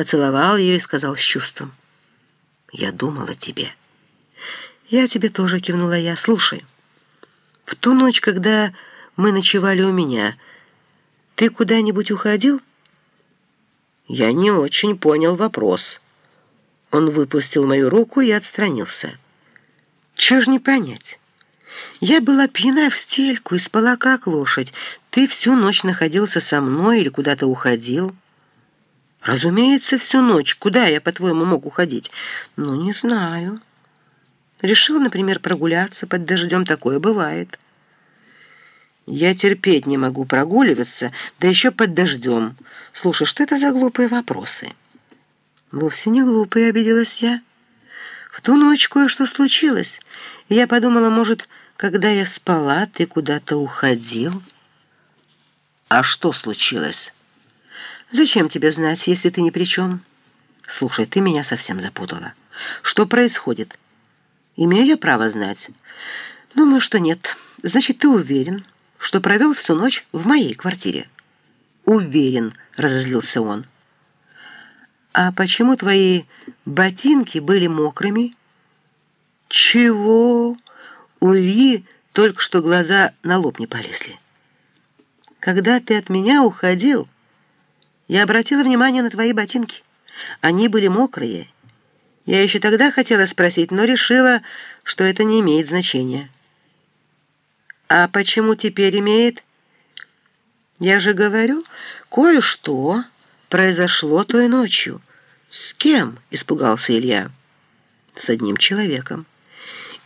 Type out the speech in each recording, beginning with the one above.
поцеловал ее и сказал с чувством. «Я думал о тебе». «Я тебе тоже», — кивнула я. «Слушай, в ту ночь, когда мы ночевали у меня, ты куда-нибудь уходил?» Я не очень понял вопрос. Он выпустил мою руку и отстранился. «Чего ж не понять?» Я была пьяна в стельку и спала как лошадь. Ты всю ночь находился со мной или куда-то уходил?» «Разумеется, всю ночь. Куда я, по-твоему, мог уходить?» «Ну, не знаю. Решил, например, прогуляться под дождем. Такое бывает». «Я терпеть не могу прогуливаться, да еще под дождем. Слушай, что это за глупые вопросы?» «Вовсе не глупые», — обиделась я. «В ту ночь кое-что случилось, я подумала, может, когда я спала, ты куда-то уходил». «А что случилось?» «Зачем тебе знать, если ты ни при чем?» «Слушай, ты меня совсем запутала. Что происходит? Имею я право знать?» «Думаю, что нет. Значит, ты уверен, что провел всю ночь в моей квартире?» «Уверен», — разозлился он. «А почему твои ботинки были мокрыми?» «Чего?» У Ильи только что глаза на лоб не полезли. «Когда ты от меня уходил...» Я обратила внимание на твои ботинки. Они были мокрые. Я еще тогда хотела спросить, но решила, что это не имеет значения. А почему теперь имеет? Я же говорю, кое-что произошло той ночью. С кем? Испугался Илья. С одним человеком.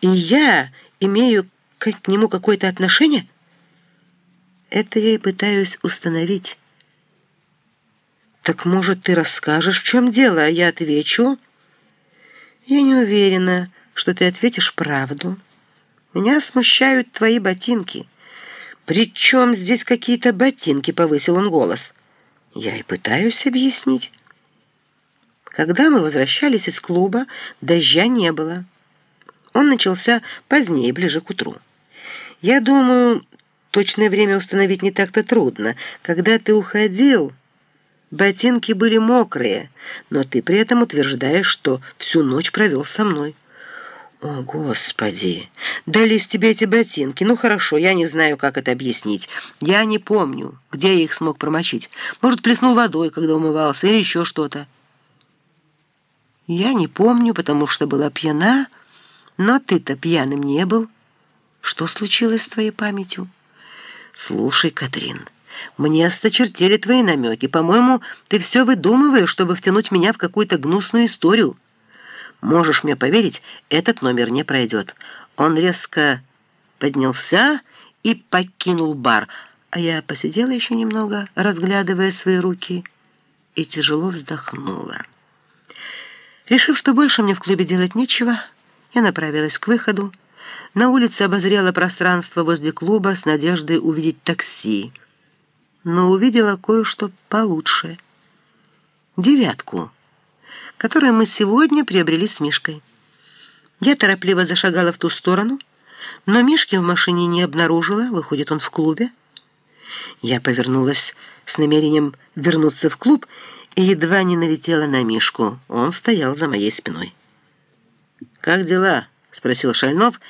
И я имею к нему какое-то отношение? Это я и пытаюсь установить. «Так, может, ты расскажешь, в чем дело, а я отвечу?» «Я не уверена, что ты ответишь правду. Меня смущают твои ботинки». «При чем здесь какие-то ботинки?» — повысил он голос. «Я и пытаюсь объяснить». Когда мы возвращались из клуба, дождя не было. Он начался позднее, ближе к утру. Я думаю, точное время установить не так-то трудно. Когда ты уходил... Ботинки были мокрые, но ты при этом утверждаешь, что всю ночь провел со мной. О, Господи! Дались тебе эти ботинки. Ну, хорошо, я не знаю, как это объяснить. Я не помню, где я их смог промочить. Может, плеснул водой, когда умывался, или еще что-то. Я не помню, потому что была пьяна, но ты-то пьяным не был. Что случилось с твоей памятью? Слушай, Катрин... Мне осточертели твои намеки. По-моему, ты все выдумываешь, чтобы втянуть меня в какую-то гнусную историю. Можешь мне поверить, этот номер не пройдет. Он резко поднялся и покинул бар, а я посидела еще немного, разглядывая свои руки, и тяжело вздохнула. Решив, что больше мне в клубе делать нечего, я направилась к выходу. На улице обозрела пространство возле клуба с надеждой увидеть такси — но увидела кое-что получше. Девятку, которую мы сегодня приобрели с Мишкой. Я торопливо зашагала в ту сторону, но Мишки в машине не обнаружила, выходит он в клубе. Я повернулась с намерением вернуться в клуб и едва не налетела на Мишку. Он стоял за моей спиной. «Как дела?» — спросил Шальнов,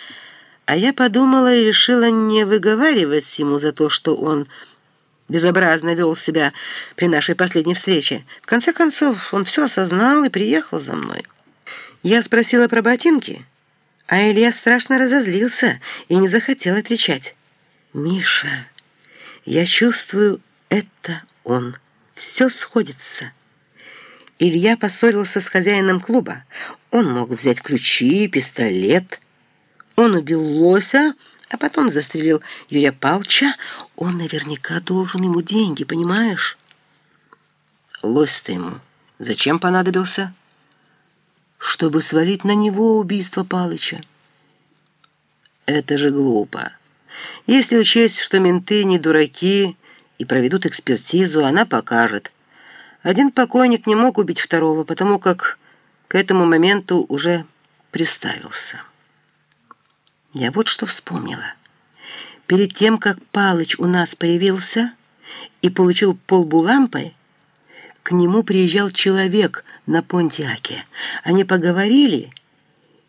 а я подумала и решила не выговаривать ему за то, что он безобразно вел себя при нашей последней встрече. В конце концов, он все осознал и приехал за мной. Я спросила про ботинки, а Илья страшно разозлился и не захотел отвечать. «Миша, я чувствую, это он. Все сходится». Илья поссорился с хозяином клуба. Он мог взять ключи, пистолет. Он убил лося, а потом застрелил Юрия Палча, он наверняка должен ему деньги, понимаешь? Лось-то ему зачем понадобился? Чтобы свалить на него убийство Палыча. Это же глупо. Если учесть, что менты не дураки и проведут экспертизу, она покажет. Один покойник не мог убить второго, потому как к этому моменту уже приставился. Я вот что вспомнила. Перед тем, как Палыч у нас появился и получил полбу лампой, к нему приезжал человек на Понтиаке. Они поговорили